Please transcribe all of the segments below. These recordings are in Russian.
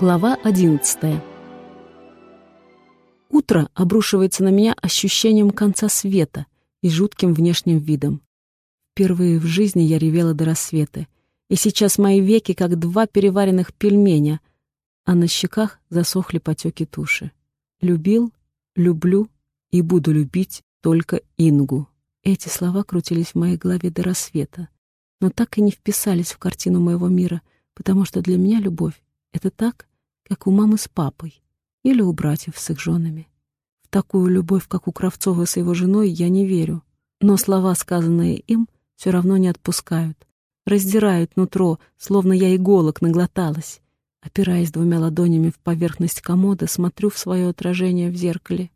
Глава 11 Утро обрушивается на меня ощущением конца света и жутким внешним видом. Впервые в жизни я ревела до рассвета, и сейчас мои веки как два переваренных пельменя, а на щеках засохли потеки туши. Любил, люблю и буду любить только Ингу. Эти слова крутились в моей голове до рассвета, но так и не вписались в картину моего мира, потому что для меня любовь — это так, как у мамы с папой или у братьев с их женами. В такую любовь, как у Кравцова с его женой, я не верю. Но слова, сказанные им, все равно не отпускают. Раздирают нутро, словно я иголок наглоталась. Опираясь двумя ладонями в поверхность комода, смотрю в свое отражение в зеркале.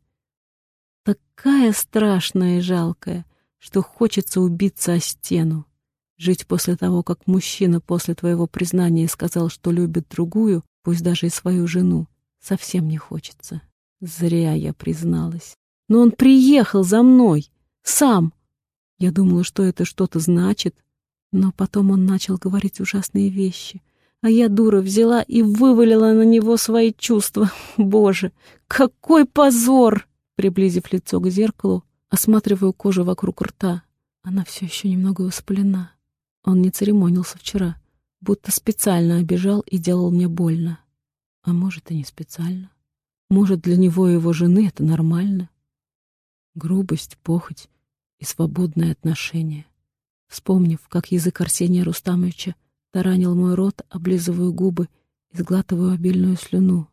Такая страшная и жалкая, что хочется убиться о стену. Жить после того, как мужчина после твоего признания сказал, что любит другую, пусть даже и свою жену, совсем не хочется. Зря я призналась. Но он приехал за мной, сам. Я думала, что это что-то значит, но потом он начал говорить ужасные вещи. А я, дура, взяла и вывалила на него свои чувства. Боже, какой позор! Приблизив лицо к зеркалу, осматриваю кожу вокруг рта. Она все еще немного воспалена. Он не церемонился вчера, будто специально обижал и делал мне больно. А может, и не специально. Может, для него и его жены это нормально. Грубость, похоть и свободное отношение. Вспомнив, как язык Арсения Рустамовича таранил мой рот, облизываю губы и сглатываю обильную слюну.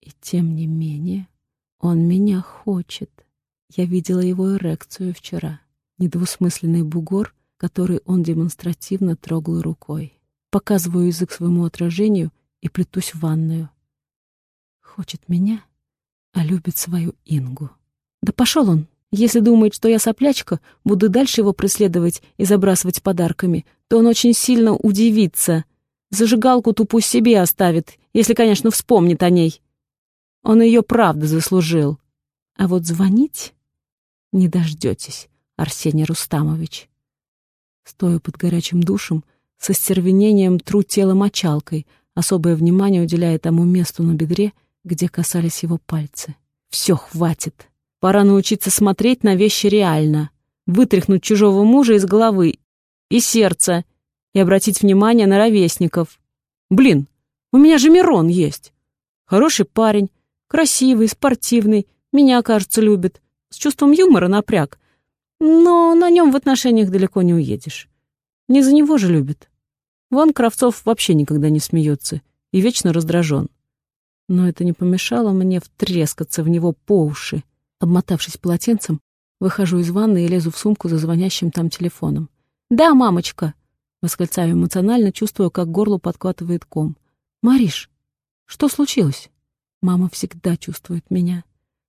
И тем не менее он меня хочет. Я видела его эрекцию вчера. Недвусмысленный бугор — который он демонстративно трогал рукой. Показываю язык своему отражению и плетусь в ванную. Хочет меня, а любит свою Ингу. Да пошел он! Если думает, что я соплячка, буду дальше его преследовать и забрасывать подарками, то он очень сильно удивится. Зажигалку тупу себе оставит, если, конечно, вспомнит о ней. Он ее правда заслужил. А вот звонить не дождетесь, Арсений Рустамович. Стоя под горячим душем, со стервенением тру тело мочалкой, особое внимание уделяя тому месту на бедре, где касались его пальцы. Все, хватит. Пора научиться смотреть на вещи реально, вытряхнуть чужого мужа из головы и сердца и обратить внимание на ровесников. Блин, у меня же Мирон есть. Хороший парень, красивый, спортивный, меня, кажется, любит, с чувством юмора напряг, но на нем в отношениях далеко не уедешь. Не за него же любит. Вон Кравцов вообще никогда не смеется и вечно раздражен. Но это не помешало мне втрескаться в него по уши. Обмотавшись полотенцем, выхожу из ванны и лезу в сумку за звонящим там телефоном. «Да, мамочка!» — восклицаю эмоционально, чувствуя, как горло подкатывает ком. «Мариш, что случилось?» Мама всегда чувствует меня.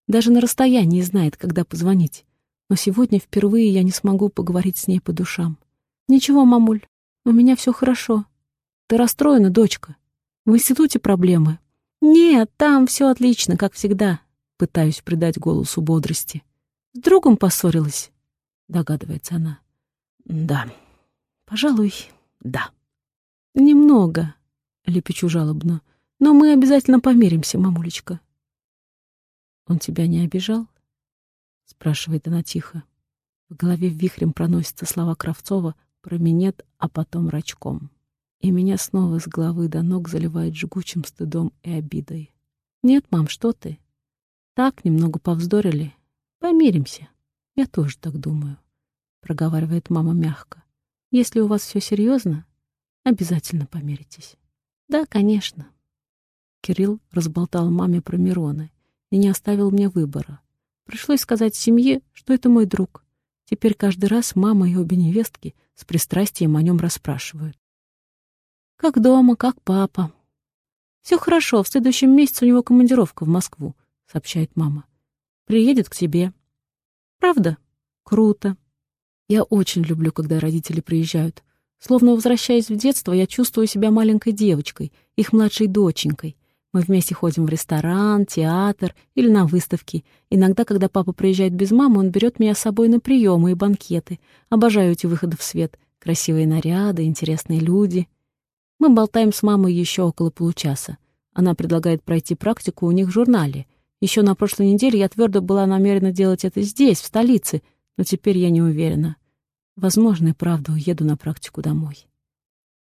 Даже на расстоянии знает, когда позвонить но сегодня впервые я не смогу поговорить с ней по душам. «Ничего, мамуль, у меня все хорошо. Ты расстроена, дочка? В институте проблемы?» «Нет, там все отлично, как всегда», — пытаюсь придать голосу бодрости. «С другом поссорилась?» — догадывается она. «Да, пожалуй, да». «Немного», — лепечу жалобно, — «но мы обязательно помиримся, мамулечка». «Он тебя не обижал?» — спрашивает она тихо. В голове вихрем проносятся слова Кравцова про минет, а потом рачком. И меня снова с головы до ног заливает жгучим стыдом и обидой. «Нет, мам, что ты? Так, немного повздорили. Помиримся. Я тоже так думаю», — проговаривает мама мягко. «Если у вас все серьезно, обязательно помиритесь». «Да, конечно». Кирилл разболтал маме про Мирона и не оставил мне выбора. Пришлось сказать семье, что это мой друг. Теперь каждый раз мама и обе невестки с пристрастием о нем расспрашивают. «Как дома, как папа?» «Все хорошо, в следующем месяце у него командировка в Москву», — сообщает мама. «Приедет к тебе». «Правда? Круто. Я очень люблю, когда родители приезжают. Словно возвращаясь в детство, я чувствую себя маленькой девочкой, их младшей доченькой, мы вместе ходим в ресторан, театр или на выставки. Иногда, когда папа приезжает без мамы, он берет меня с собой на приемы и банкеты. Обожаю эти выходы в свет. Красивые наряды, интересные люди. Мы болтаем с мамой еще около получаса. Она предлагает пройти практику у них в журнале. Еще на прошлой неделе я твердо была намерена делать это здесь, в столице, но теперь я не уверена. Возможно, и правда уеду на практику домой.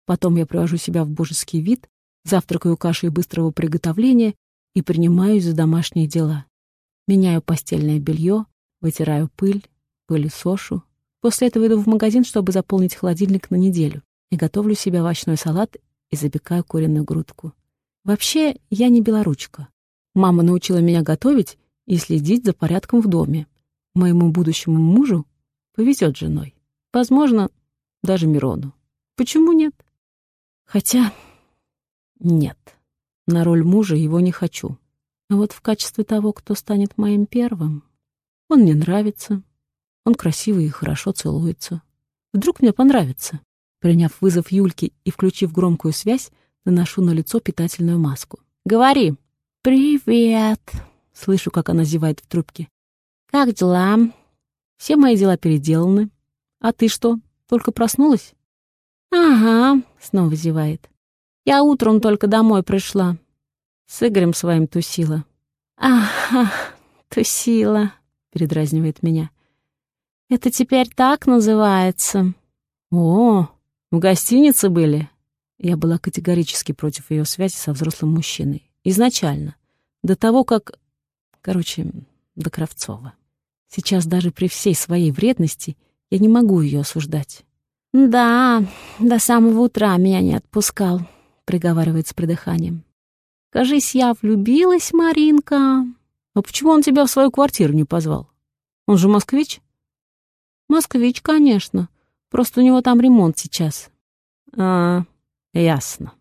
Потом я привожу себя в божеский вид, завтракаю кашей быстрого приготовления и принимаюсь за домашние дела. Меняю постельное белье, вытираю пыль, пылесошу. После этого иду в магазин, чтобы заполнить холодильник на неделю, и готовлю себе овощной салат и запекаю куриную грудку. Вообще, я не белоручка. Мама научила меня готовить и следить за порядком в доме. Моему будущему мужу повезет женой. Возможно, даже Мирону. Почему нет? Хотя нет. На роль мужа его не хочу. А вот в качестве того, кто станет моим первым, он мне нравится. Он красивый и хорошо целуется. Вдруг мне понравится. Приняв вызов Юльки и включив громкую связь, наношу на лицо питательную маску. «Говори!» «Привет!» — слышу, как она зевает в трубке. «Как дела?» «Все мои дела переделаны. А ты что, только проснулась?» «Ага», — снова зевает. «Я утром только домой пришла. С Игорем своим тусила». «Ага, тусила», — передразнивает меня. «Это теперь так называется?» «О, в гостинице были?» Я была категорически против ее связи со взрослым мужчиной. Изначально. До того, как... Короче, до Кравцова. Сейчас даже при всей своей вредности я не могу ее осуждать. «Да, до самого утра меня не отпускал», — приговаривает с придыханием. «Кажись, я влюбилась, Маринка». «А почему он тебя в свою квартиру не позвал? Он же москвич?» «Москвич, конечно. Просто у него там ремонт сейчас». «А, ясно.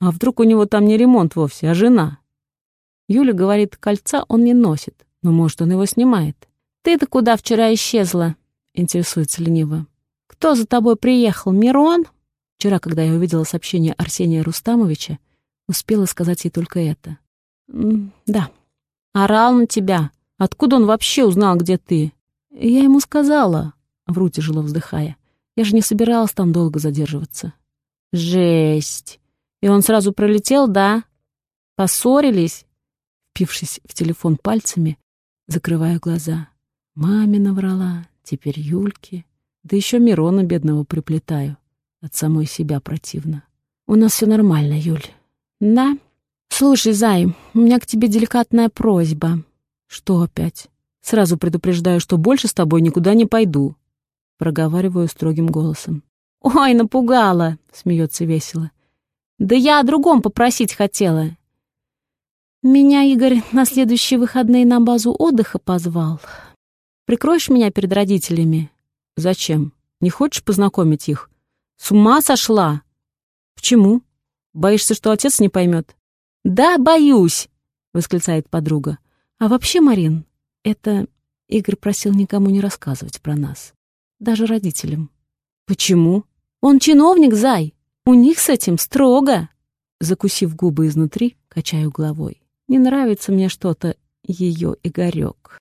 А вдруг у него там не ремонт вовсе, а жена?» Юля говорит, кольца он не носит, но, может, он его снимает. «Ты-то куда вчера исчезла?» — интересуется лениво. «Кто за тобой приехал, Мирон?» Вчера, когда я увидела сообщение Арсения Рустамовича, успела сказать ей только это. «Да». «Орал на тебя. Откуда он вообще узнал, где ты?» «Я ему сказала», — вру тяжело вздыхая. «Я же не собиралась там долго задерживаться». «Жесть! И он сразу пролетел, да? Поссорились?» Впившись в телефон пальцами, закрываю глаза. Маме наврала, теперь Юльке. Да еще Мирона бедного приплетаю. От самой себя противно. У нас все нормально, Юль. Да? Слушай, Зай, у меня к тебе деликатная просьба. Что опять? Сразу предупреждаю, что больше с тобой никуда не пойду. Проговариваю строгим голосом. «Ой, напугала!» — смеется весело. «Да я о другом попросить хотела. Меня Игорь на следующие выходные на базу отдыха позвал. Прикроешь меня перед родителями?» «Зачем? Не хочешь познакомить их?» «С ума сошла!» «Почему? Боишься, что отец не поймет?» «Да, боюсь!» — восклицает подруга. «А вообще, Марин, это...» Игорь просил никому не рассказывать про нас. Даже родителям. «Почему?» «Он чиновник, зай! У них с этим строго!» Закусив губы изнутри, качаю головой. Не нравится мне что-то ее Игорек.